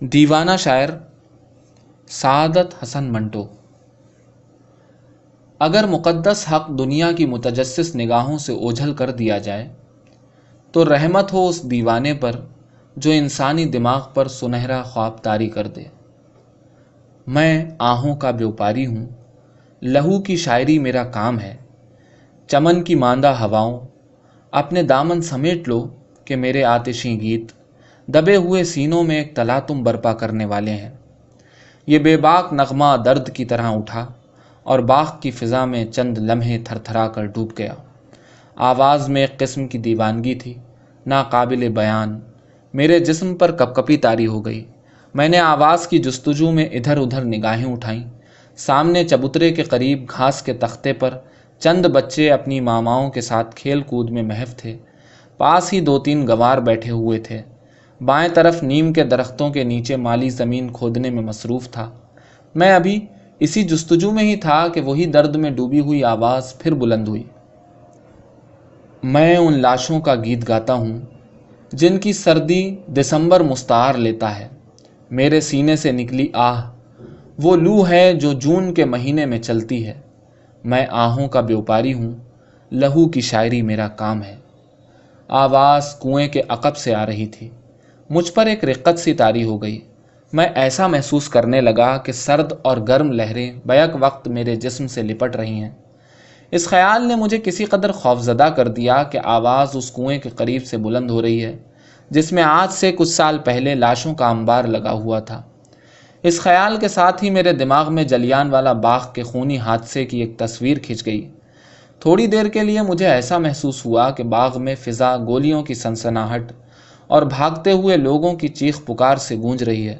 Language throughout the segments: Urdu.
دیوانہ شاعر سعادت حسن منٹو۔ اگر مقدس حق دنیا کی متجسس نگاہوں سے اوجھل کر دیا جائے، تو رحمت ہو اس دیوانے پر جو انسانی دماغ پر سنہرا خواب تاری کر دے۔ میں آہوں کا بیوپاری ہوں، لہو کی شاعری میرا کام ہے، چمن کی ماندہ ہواؤں، اپنے دامن سمیٹ لو کہ میرے آتشی گیت۔ دبے ہوئے سینوں میں ایک تلاتم برپا کرنے والے ہیں۔ یہ بے باک نغمہ درد کی طرح اٹھا اور باغ کی فضا میں چند لمحے تھر تھرا کر ڈوب گیا۔ آواز میں ایک قسم کی دیوانگی تھی، ناقابل بیان۔ میرے جسم پر کپ کپی تاری ہو گئی۔ میں نے آواز کی جستجو میں ادھر ادھر نگاہیں اٹھائیں۔ سامنے چبوترے کے قریب گھاس کے تختے پر چند بچے اپنی ماماؤں کے ساتھ کھیل کود میں محف تھے۔ پاس ہی دو تین گوار بیٹھے ہوئے تھے۔ بائیں طرف نیم کے درختوں کے نیچے مالی زمین کھودنے میں مصروف تھا۔ میں ابھی اسی جستجو میں ہی تھا کہ وہی درد میں ڈوبی ہوئی آواز پھر بلند ہوئی۔ میں ان لاشوں کا گیت گاتا ہوں، جن کی سردی دسمبر مستعار لیتا ہے۔ میرے سینے سے نکلی آہ، وہ لو ہے جو جون کے مہینے میں چلتی ہے۔ میں آہوں کا بیوپاری ہوں، لہو کی شاعری میرا کام ہے۔ آواز کنویں کے عقب سے آ رہی تھی۔ مجھ پر ایک رقت سی تاری ہو گئی۔ میں ایسا محسوس کرنے لگا کہ سرد اور گرم لہریں بیک وقت میرے جسم سے لپٹ رہی ہیں۔ اس خیال نے مجھے کسی قدر خوفزدہ کر دیا کہ آواز اس کنویں کے قریب سے بلند ہو رہی ہے، جس میں آج سے کچھ سال پہلے لاشوں کا انبار لگا ہوا تھا۔ اس خیال کے ساتھ ہی میرے دماغ میں جلیان والا باغ کے خونی حادثے کی ایک تصویر کھنچ گئی۔ تھوڑی دیر کے لیے مجھے ایسا محسوس ہوا کہ باغ میں فضا گولیوں کی سنسناہٹ اور بھاگتے ہوئے لوگوں کی چیخ پکار سے گونج رہی ہے۔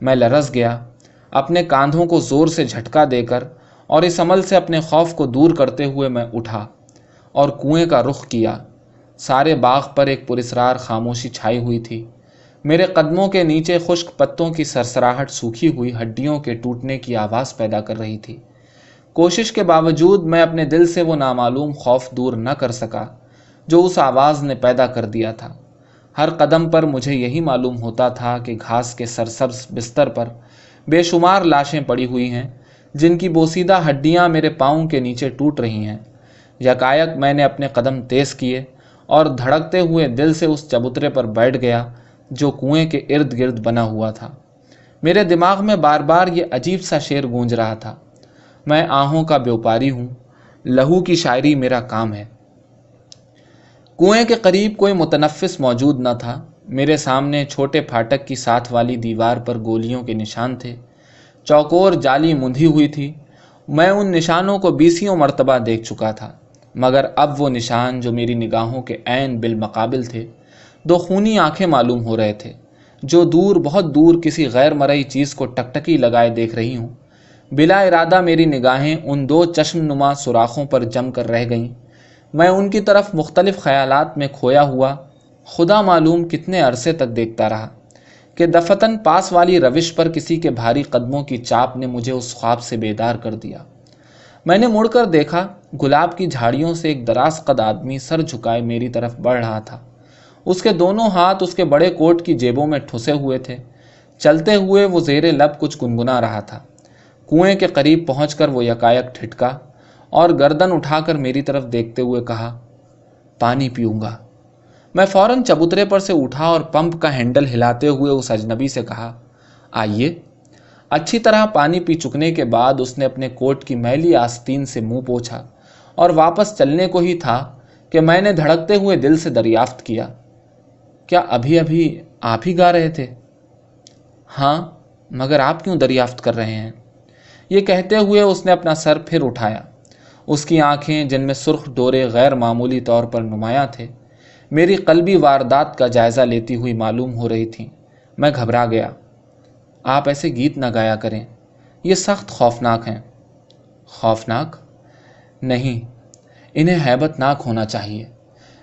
میں لرز گیا، اپنے کاندھوں کو زور سے جھٹکا دے کر اور اس عمل سے اپنے خوف کو دور کرتے ہوئے میں اٹھا اور کنویں کا رخ کیا۔ سارے باغ پر ایک پرسرار خاموشی چھائی ہوئی تھی۔ میرے قدموں کے نیچے خشک پتوں کی سرسراہٹ سوکھی ہوئی ہڈیوں کے ٹوٹنے کی آواز پیدا کر رہی تھی۔ کوشش کے باوجود میں اپنے دل سے وہ نامعلوم خوف دور نہ کر سکا جو اس آواز نے پیدا کر دیا تھا۔ ہر قدم پر مجھے یہی معلوم ہوتا تھا کہ گھاس کے سرسبز بستر پر بے شمار لاشیں پڑی ہوئی ہیں، جن کی بوسیدہ ہڈیاں میرے پاؤں کے نیچے ٹوٹ رہی ہیں۔ یکایک میں نے اپنے قدم تیز کیے اور دھڑکتے ہوئے دل سے اس چبوترے پر بیٹھ گیا جو کنویں کے ارد گرد بنا ہوا تھا۔ میرے دماغ میں بار بار یہ عجیب سا شعر گونج رہا تھا۔ میں آہوں کا بیوپاری ہوں، لہو کی شاعری میرا کام ہے۔ کنویں کے قریب کوئی متنفس موجود نہ تھا۔ میرے سامنے چھوٹے پھاٹک کی ساتھ والی دیوار پر گولیوں کے نشان تھے۔ چوکور جالی مندھی ہوئی تھی۔ میں ان نشانوں کو بیسیوں مرتبہ دیکھ چکا تھا، مگر اب وہ نشان جو میری نگاہوں کے عین بالمقابل تھے، دو خونی آنکھیں معلوم ہو رہے تھے، جو دور، بہت دور کسی غیر مرئی چیز کو ٹکٹکی لگائے دیکھ رہی ہوں۔ بلا ارادہ میری نگاہیں ان دو چشم نما سوراخوں پر جم کر رہ گئیں۔ میں ان کی طرف مختلف خیالات میں کھویا ہوا، خدا معلوم کتنے عرصے تک دیکھتا رہا کہ دفتن پاس والی روش پر کسی کے بھاری قدموں کی چاپ نے مجھے اس خواب سے بیدار کر دیا۔ میں نے مڑ کر دیکھا، گلاب کی جھاڑیوں سے ایک دراز قد آدمی سر جھکائے میری طرف بڑھ رہا تھا۔ اس کے دونوں ہاتھ اس کے بڑے کوٹ کی جیبوں میں ٹھسے ہوئے تھے۔ چلتے ہوئے وہ زیر لب کچھ گنگنا رہا تھا۔ کنویں کے قریب پہنچ کر وہ یکایک ٹھٹکا۔ اور گردن اٹھا کر میری طرف دیکھتے ہوئے کہا، پانی پیوں گا۔ میں فوراً چبوترے پر سے اٹھا اور پمپ کا ہینڈل ہلاتے ہوئے اس اجنبی سے کہا، آئیے۔ اچھی طرح پانی پی چکنے کے بعد اس نے اپنے کوٹ کی میلی آستین سے منہ پوچھا اور واپس چلنے کو ہی تھا کہ میں نے دھڑکتے ہوئے دل سے دریافت کیا۔ کیا ابھی ابھی آپ ہی گا رہے تھے؟ ہاں مگر آپ کیوں دریافت کر رہے ہیں؟ یہ کہتے ہوئے اس نے اپنا سر پھر اٹھایا۔ اس کی آنکھیں جن میں سرخ ڈورے غیر معمولی طور پر نمایاں تھے، میری قلبی واردات کا جائزہ لیتی ہوئی معلوم ہو رہی تھیں۔ میں گھبرا گیا۔ آپ ایسے گیت نہ گایا کریں۔ یہ سخت خوفناک ہیں۔ خوفناک؟ نہیں، انہیں حیبت ناک ہونا چاہیے۔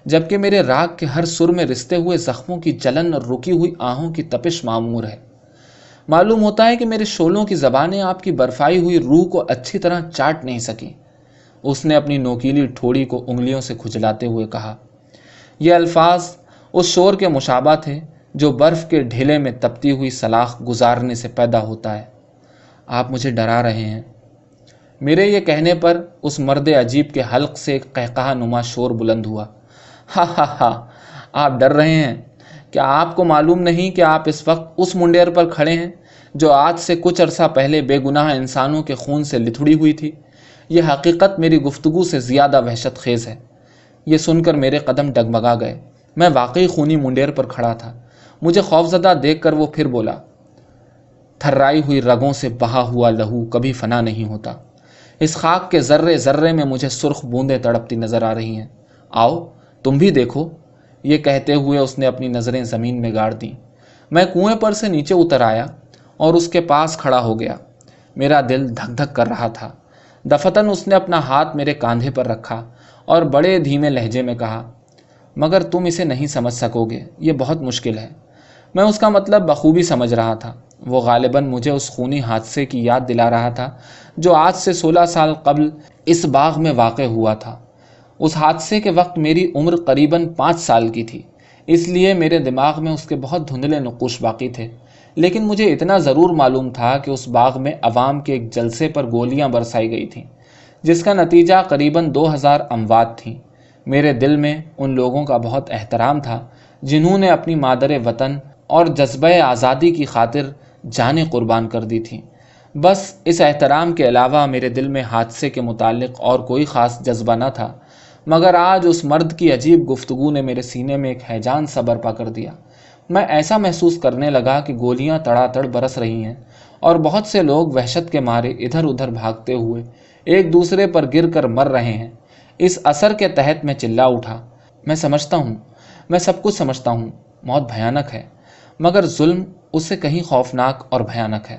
جبکہ میرے راگ کے ہر سر میں رستے ہوئے زخموں کی جلن اور رکی ہوئی آہوں کی تپش معمور ہے۔ معلوم ہوتا ہے کہ میرے شولوں کی زبانیں آپ کی برفائی ہوئی روح کو اچھی طرح چاٹ نہیں سکیں۔ اس نے اپنی نوکیلی ٹھوڑی کو انگلیوں سے کھجلاتے ہوئے کہا، یہ الفاظ اس شور کے مشابہ تھے جو برف کے ڈھیلے میں تپتی ہوئی سلاخ گزارنے سے پیدا ہوتا ہے۔ آپ مجھے ڈرا رہے ہیں۔ میرے یہ کہنے پر اس مرد عجیب کے حلق سے ایک قہقہ نما شور بلند ہوا۔ ہا ہا ہا، آپ ڈر رہے ہیں۔ کیا آپ کو معلوم نہیں کہ آپ اس وقت اس منڈیر پر کھڑے ہیں جو آج سے کچھ عرصہ پہلے بے گناہ انسانوں کے خون سے لتھڑی ہوئی تھی؟ یہ حقیقت میری گفتگو سے زیادہ وحشت خیز ہے۔ یہ سن کر میرے قدم ڈگمگا گئے۔ میں واقعی خونی منڈیر پر کھڑا تھا۔ مجھے خوفزدہ دیکھ کر وہ پھر بولا، تھرائی ہوئی رگوں سے بہا ہوا لہو کبھی فنا نہیں ہوتا۔ اس خاک کے ذرے ذرے میں مجھے سرخ بوندیں تڑپتی نظر آ رہی ہیں۔ آؤ، تم بھی دیکھو۔ یہ کہتے ہوئے اس نے اپنی نظریں زمین میں گاڑ دیں۔ میں کنویں پر سے نیچے اتر آیا اور اس کے پاس کھڑا ہو گیا۔ میرا دل دھک دھک کر رہا تھا۔ دفتن اس نے اپنا ہاتھ میرے کاندھے پر رکھا اور بڑے دھیمے لہجے میں کہا، مگر تم اسے نہیں سمجھ سکو گے، یہ بہت مشکل ہے۔ میں اس کا مطلب بخوبی سمجھ رہا تھا۔ وہ غالباً مجھے اس خونی حادثے کی یاد دلا رہا تھا جو آج سے سولہ سال قبل اس باغ میں واقع ہوا تھا۔ اس حادثے کے وقت میری عمر قریباً پانچ سال کی تھی۔ اس لیے میرے دماغ میں اس کے بہت دھندلے نقوش باقی تھے۔ لیکن مجھے اتنا ضرور معلوم تھا کہ اس باغ میں عوام کے ایک جلسے پر گولیاں برسائی گئی تھیں، جس کا نتیجہ قریباً دو ہزار اموات تھیں۔ میرے دل میں ان لوگوں کا بہت احترام تھا جنہوں نے اپنی مادر وطن اور جذبہ آزادی کی خاطر جانیں قربان کر دی تھیں۔ بس اس احترام کے علاوہ میرے دل میں حادثے کے متعلق اور کوئی خاص جذبہ نہ تھا، مگر آج اس مرد کی عجیب گفتگو نے میرے سینے میں ایک حیجان سا برپا کر دیا۔ میں ایسا محسوس کرنے لگا کہ گولیاں تڑا تڑ برس رہی ہیں اور بہت سے لوگ وحشت کے مارے ادھر ادھر بھاگتے ہوئے ایک دوسرے پر گر کر مر رہے ہیں۔ اس اثر کے تحت میں چلا اٹھا۔ میں سمجھتا ہوں، میں سب کچھ سمجھتا ہوں۔ موت بھیانک ہے، مگر ظلم اس سے کہیں خوفناک اور بھیانک ہے۔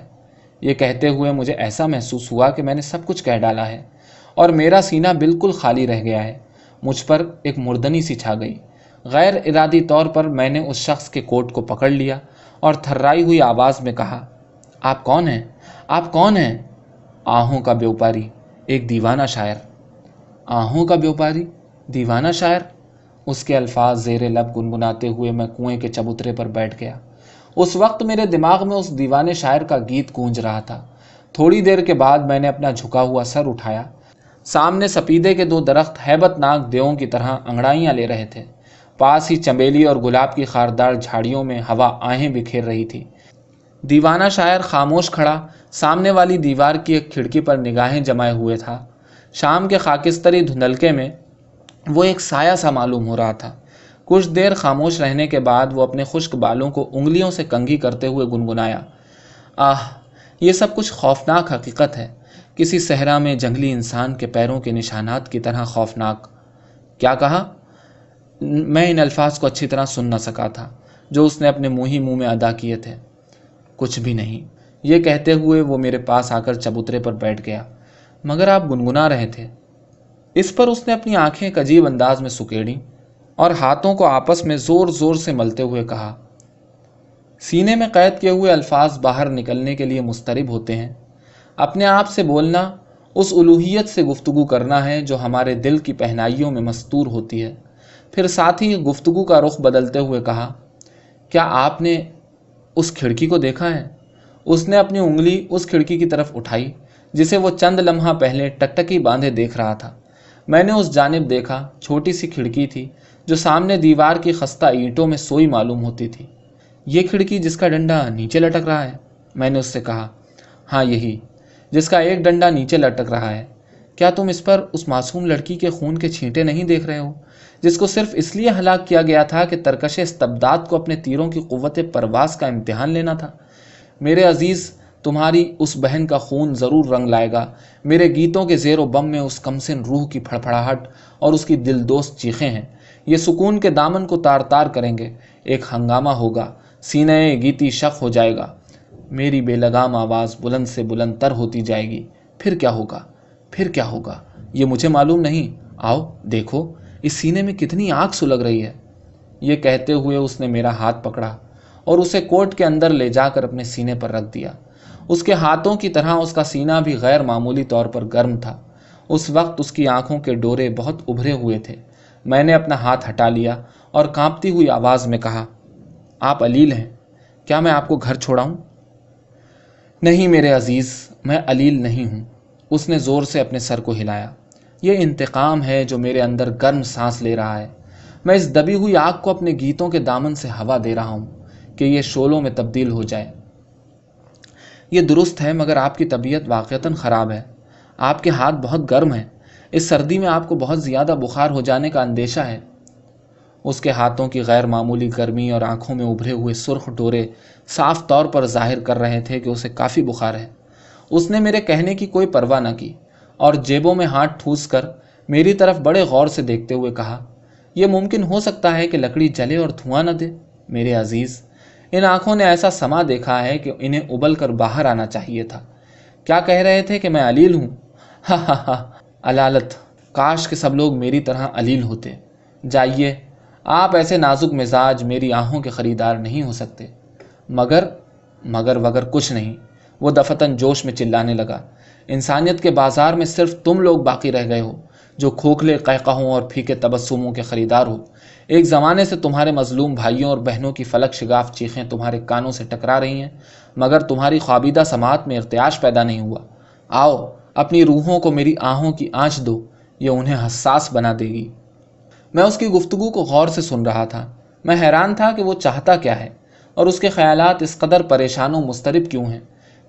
یہ کہتے ہوئے مجھے ایسا محسوس ہوا کہ میں نے سب کچھ کہہ ڈالا ہے اور میرا سینہ بالکل خالی رہ گیا ہے۔ مجھ پر ایک مردنی سی چھا گئی۔ غیر ارادی طور پر میں نے اس شخص کے کوٹ کو پکڑ لیا اور تھرائی ہوئی آواز میں کہا، آپ کون ہیں؟ آپ کون ہیں؟ آہوں کا بیوپاری، ایک دیوانہ شاعر. آہوں کا بیوپاری، دیوانہ شاعر؟ اس کے الفاظ زیر لب گنگناتے ہوئے میں کنویں کے چبوترے پر بیٹھ گیا۔ اس وقت میرے دماغ میں اس دیوانے شاعر کا گیت گونج رہا تھا۔ تھوڑی دیر کے بعد میں نے اپنا جھکا ہوا سر اٹھایا۔ سامنے سپیدے کے دو درخت ہیبت ناک دیووں کی طرح انگڑائیاں لے رہے تھے۔ پاس ہی چمیلی اور گلاب کی خاردار جھاڑیوں میں ہوا آہیں بکھیر رہی تھی۔ دیوانہ شاعر خاموش کھڑا، سامنے والی دیوار کی ایک کھڑکی پر نگاہیں جمائے ہوئے تھا۔ شام کے خاکستری دھندلکے میں وہ ایک سایہ سا معلوم ہو رہا تھا۔ کچھ دیر خاموش رہنے کے بعد وہ اپنے خشک بالوں کو انگلیوں سے کنگھی کرتے ہوئے گنگنایا۔ آہ، یہ سب کچھ خوفناک حقیقت ہے۔ کسی صحرا میں جنگلی انسان کے پیروں کے نشانات کی طرح خوفناک۔ کیا کہا؟ میں ان الفاظ کو اچھی طرح سن نہ سکا تھا، جو اس نے اپنے منہ ہی منہ میں ادا کیے تھے۔ کچھ بھی نہیں۔ یہ کہتے ہوئے وہ میرے پاس آ کر چبوترے پر بیٹھ گیا۔ مگر آپ گنگنا رہے تھے۔ اس پر اس نے اپنی آنکھیں ایک عجیب انداز میں سکیڑی اور ہاتھوں کو آپس میں زور زور سے ملتے ہوئے کہا، سینے میں قید کیے ہوئے الفاظ باہر نکلنے کے لیے مسترب ہوتے ہیں۔ اپنے آپ سے بولنا، اس الوحیت سے گفتگو کرنا ہے جو ہمارے دل کی پہنائیوں میں مستور ہوتی ہے۔ پھر ساتھ ہی گفتگو کا رخ بدلتے ہوئے کہا، کیا آپ نے اس کھڑکی کو دیکھا ہے؟ اس نے اپنی انگلی اس کھڑکی کی طرف اٹھائی، جسے وہ چند لمحہ پہلے ٹکٹکی باندھے دیکھ رہا تھا۔ میں نے اس جانب دیکھا، چھوٹی سی کھڑکی تھی جو سامنے دیوار کی خستہ اینٹوں میں سوئی معلوم ہوتی تھی۔ یہ کھڑکی جس کا ڈنڈا نیچے لٹک رہا ہے۔ میں نے اس سے کہا ہاں یہی، جس کا ایک ڈنڈا نیچے لٹک رہا ہے۔ کیا تم اس پر اس معصوم لڑکی کے خون کے چھینٹے نہیں دیکھ رہے ہو؟ جس کو صرف اس لیے ہلاک کیا گیا تھا کہ ترکش استبداد کو اپنے تیروں کی قوت پرواز کا امتحان لینا تھا۔ میرے عزیز، تمہاری اس بہن کا خون ضرور رنگ لائے گا۔ میرے گیتوں کے زیر و بم میں اس کمسن روح کی پھڑپڑاہٹ اور اس کی دل دوست چیخیں ہیں۔ یہ سکون کے دامن کو تار تار کریں گے۔ ایک ہنگامہ ہوگا۔ سینہ گیتی شک ہو جائے گا۔ میری بے لگام آواز بلند سے بلند تر ہوتی جائے گی۔ پھر کیا ہوگا؟ پھر کیا ہوگا؟ یہ مجھے معلوم نہیں۔ آؤ، دیکھو، اس سینے میں کتنی آگ سلگ رہی ہے۔ یہ کہتے ہوئے اس نے میرا ہاتھ پکڑا اور اسے کوٹ کے اندر لے جا کر اپنے سینے پر رکھ دیا۔ اس کے ہاتھوں کی طرح اس کا سینہ بھی غیر معمولی طور پر گرم تھا۔ اس وقت اس کی آنکھوں کے ڈورے بہت ابھرے ہوئے تھے۔ میں نے اپنا ہاتھ ہٹا لیا اور کانپتی ہوئی آواز میں کہا، آپ علیل ہیں۔ کیا میں آپ کو گھر چھوڑاؤں؟ نہیں میرے عزیز، میں علیل نہیں ہوں۔ اس نے زور سے اپنے سر کو ہلایا۔ یہ انتقام ہے جو میرے اندر گرم سانس لے رہا ہے۔ میں اس دبی ہوئی آگ کو اپنے گیتوں کے دامن سے ہوا دے رہا ہوں کہ یہ شولوں میں تبدیل ہو جائے۔ یہ درست ہے، مگر آپ کی طبیعت واقعتاً خراب ہے۔ آپ کے ہاتھ بہت گرم ہیں۔ اس سردی میں آپ کو بہت زیادہ بخار ہو جانے کا اندیشہ ہے۔ اس کے ہاتھوں کی غیر معمولی گرمی اور آنکھوں میں ابھرے ہوئے سرخ ڈورے صاف طور پر ظاہر کر رہے تھے کہ اسے کافی بخار ہے۔ اس نے میرے کہنے کی کوئی پرواہ نہ کی اور جیبوں میں ہاتھ ٹھوس کر میری طرف بڑے غور سے دیکھتے ہوئے کہا، یہ ممکن ہو سکتا ہے کہ لکڑی جلے اور دھواں نہ دے؟ میرے عزیز، ان آنکھوں نے ایسا سما دیکھا ہے کہ انہیں ابل کر باہر آنا چاہیے تھا۔ کیا کہہ رہے تھے کہ میں علیل ہوں؟ ہاں ہاں ہاں۔ علالت، کاش کے سب لوگ میری طرح علیل ہوتے۔ جائیے، آپ ایسے نازک مزاج میری آنکھوں کے خریدار نہیں ہو سکتے۔ مگر مگر وگر کچھ نہیں۔ وہ دفتن جوش میں چلانے لگا۔ انسانیت کے بازار میں صرف تم لوگ باقی رہ گئے ہو، جو کھوکھلے قہقہوں اور پھیکے تبسموں کے خریدار ہو۔ ایک زمانے سے تمہارے مظلوم بھائیوں اور بہنوں کی فلک شگاف چیخیں تمہارے کانوں سے ٹکرا رہی ہیں، مگر تمہاری خوابیدہ سماعت میں ارتیاش پیدا نہیں ہوا۔ آؤ، اپنی روحوں کو میری آہوں کی آنچ دو، یہ انہیں حساس بنا دے گی۔ میں اس کی گفتگو کو غور سے سن رہا تھا۔ میں حیران تھا کہ وہ چاہتا کیا ہے، اور اس کے خیالات اس قدر پریشان و مسترب کیوں ہیں۔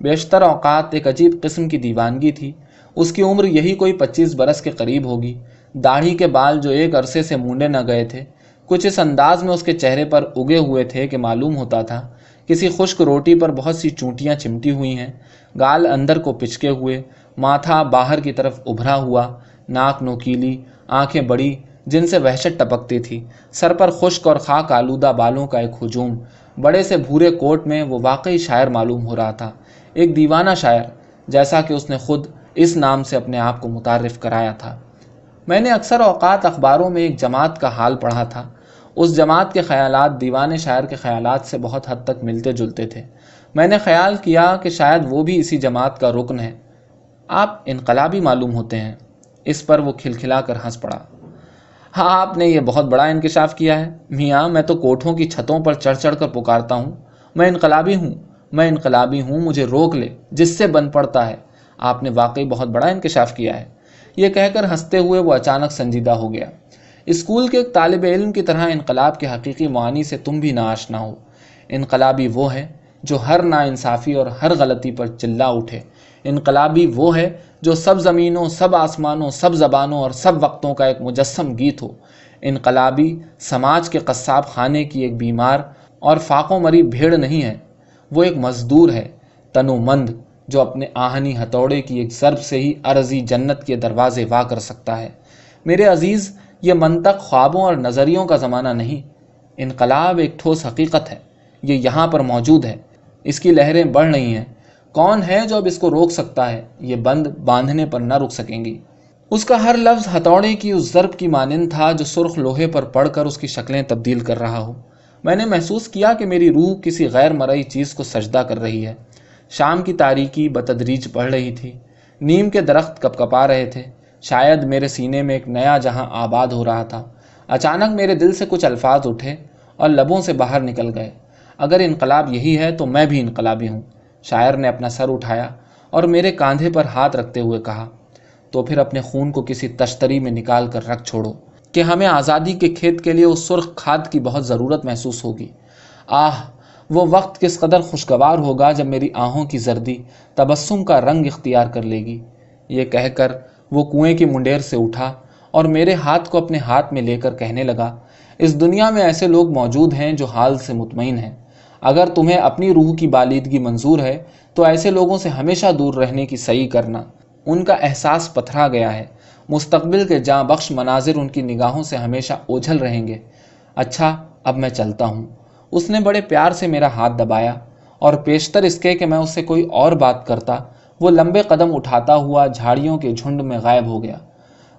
بیشتر اوقات ایک عجیب قسم کی دیوانگی تھی۔ اس کی عمر یہی کوئی پچیس برس کے قریب ہوگی۔ داڑھی کے بال جو ایک عرصے سے مونڈے نہ گئے تھے، کچھ اس انداز میں اس کے چہرے پر اگے ہوئے تھے کہ معلوم ہوتا تھا۔ کسی خشک روٹی پر بہت سی چونٹیاں چمٹی ہوئی ہیں۔ گال اندر کو پچکے ہوئے، ماتھا باہر کی طرف ابھرا ہوا، ناک نوکیلی، آنکھیں بڑی، جن سے وحشت ٹپکتی تھی۔ سر پر خشک اور خاک آلودہ بالوں کا ایک ہجوم۔ بڑے سے بھورے کوٹ میں وہ واقعی شاعر معلوم ہو رہا تھا۔ ایک دیوانہ شاعر، جیسا کہ اس نے خود اس نام سے اپنے آپ کو متعارف کرایا تھا۔ میں نے اکثر اوقات اخباروں میں ایک جماعت کا حال پڑھا تھا۔ اس جماعت کے خیالات دیوان شاعر کے خیالات سے بہت حد تک ملتے جلتے تھے۔ میں نے خیال کیا کہ شاید وہ بھی اسی جماعت کا رکن ہے۔ آپ انقلابی معلوم ہوتے ہیں۔ اس پر وہ کھلکھلا کر ہنس پڑا۔ ہاں آپ نے یہ بہت بڑا انکشاف کیا ہے۔ میاں، میں تو کوٹھوں کی چھتوں پر چڑھ چڑھ کر پکارتا ہوں۔ میں انقلابی ہوں۔ میں انقلابی ہوں، مجھے روک لے، جس سے بن پڑتا ہے۔ آپ نے واقعی بہت بڑا انکشاف کیا ہے۔ یہ کہہ کر ہنستے ہوئے وہ اچانک سنجیدہ ہو گیا۔ اسکول کے ایک طالب علم کی طرح انقلاب کے حقیقی معانی سے تم بھی نہ آشنا ہو۔ انقلابی وہ ہے جو ہر نا انصافی اور ہر غلطی پر چلا اٹھے۔ انقلابی وہ ہے جو سب زمینوں، سب آسمانوں، سب زبانوں اور سب وقتوں کا ایک مجسم گیت ہو۔ انقلابی سماج کے قصاب خانے کی ایک بیمار اور فاقوں مری بھیڑ نہیں ہے۔ وہ ایک مزدور ہے، تنو مند، جو اپنے آہنی ہتھوڑے کی ایک ضرب سے ہی عرضی جنت کے دروازے وا کر سکتا ہے۔ میرے عزیز، یہ منطق خوابوں اور نظریوں کا زمانہ نہیں۔ انقلاب ایک ٹھوس حقیقت ہے، یہ یہاں پر موجود ہے۔ اس کی لہریں بڑھ رہی ہیں۔ کون ہے جو اب اس کو روک سکتا ہے؟ یہ بند باندھنے پر نہ رک سکیں گی۔ اس کا ہر لفظ ہتھوڑے کی اس ضرب کی مانند تھا جو سرخ لوہے پر پڑھ کر اس کی شکلیں تبدیل کر رہا ہو۔ میں نے محسوس کیا کہ میری روح کسی غیر مرئی چیز کو سجدہ کر رہی ہے۔ شام کی تاریکی بتدریج پڑھ رہی تھی۔ نیم کے درخت کپ کپا رہے تھے۔ شاید میرے سینے میں ایک نیا جہاں آباد ہو رہا تھا۔ اچانک میرے دل سے کچھ الفاظ اٹھے اور لبوں سے باہر نکل گئے۔ اگر انقلاب یہی ہے تو میں بھی انقلابی ہوں۔ شاعر نے اپنا سر اٹھایا اور میرے کاندھے پر ہاتھ رکھتے ہوئے کہا، تو پھر اپنے خون کو کسی تشتری میں نکال کر رکھ چھوڑو۔ کہ ہمیں آزادی کے کھیت کے لیے اس سرخ کھاد کی بہت ضرورت محسوس ہوگی۔ آہ، وہ وقت کس قدر خوشگوار ہوگا جب میری آہوں کی زردی تبسم کا رنگ اختیار کر لے گی۔ یہ کہہ کر وہ کنویں کی منڈیر سے اٹھا اور میرے ہاتھ کو اپنے ہاتھ میں لے کر کہنے لگا، اس دنیا میں ایسے لوگ موجود ہیں جو حال سے مطمئن ہیں۔ اگر تمہیں اپنی روح کی بالیدگی منظور ہے، تو ایسے لوگوں سے ہمیشہ دور رہنے کی صحیح کرنا۔ ان کا احساس پتھرا گیا ہے۔ مستقبل کے جاں بخش مناظر ان کی نگاہوں سے ہمیشہ اوجھل رہیں گے۔ اچھا اب میں چلتا ہوں۔ اس نے بڑے پیار سے میرا ہاتھ دبایا اور پیشتر اس کے کہ میں اس سے کوئی اور بات کرتا، وہ لمبے قدم اٹھاتا ہوا جھاڑیوں کے جھنڈ میں غائب ہو گیا۔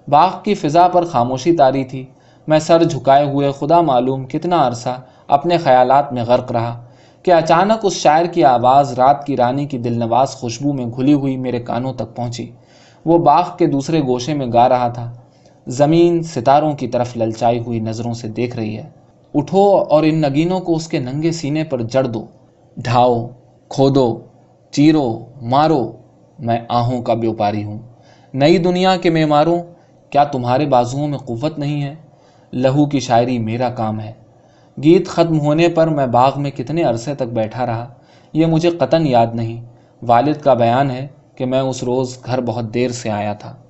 باغ کی فضا پر خاموشی تاری تھی۔ میں سر جھکائے ہوئے خدا معلوم کتنا عرصہ اپنے خیالات میں غرق رہا کہ اچانک اس شاعر کی آواز رات کی رانی کی دل نواز خوشبو میں گھلی ہوئی میرے کانوں تک پہنچی۔ وہ باغ کے دوسرے گوشے میں گا رہا تھا۔ زمین ستاروں کی طرف للچائی ہوئی نظروں سے دیکھ رہی ہے۔ اٹھو اور ان نگینوں کو اس کے ننگے سینے پر جڑ دو۔ ڈھاؤ، کھودو، چیرو، مارو۔ میں آہوں کا بیوپاری ہوں۔ نئی دنیا کے معماروں کیا تمہارے بازوؤں میں قوت نہیں ہے؟ لہو کی شاعری میرا کام ہے۔ گیت ختم ہونے پر میں باغ میں کتنے عرصے تک بیٹھا رہا، یہ مجھے قطن یاد نہیں۔ والد کا بیان ہے کہ میں اس روز گھر بہت دیر سے آیا تھا۔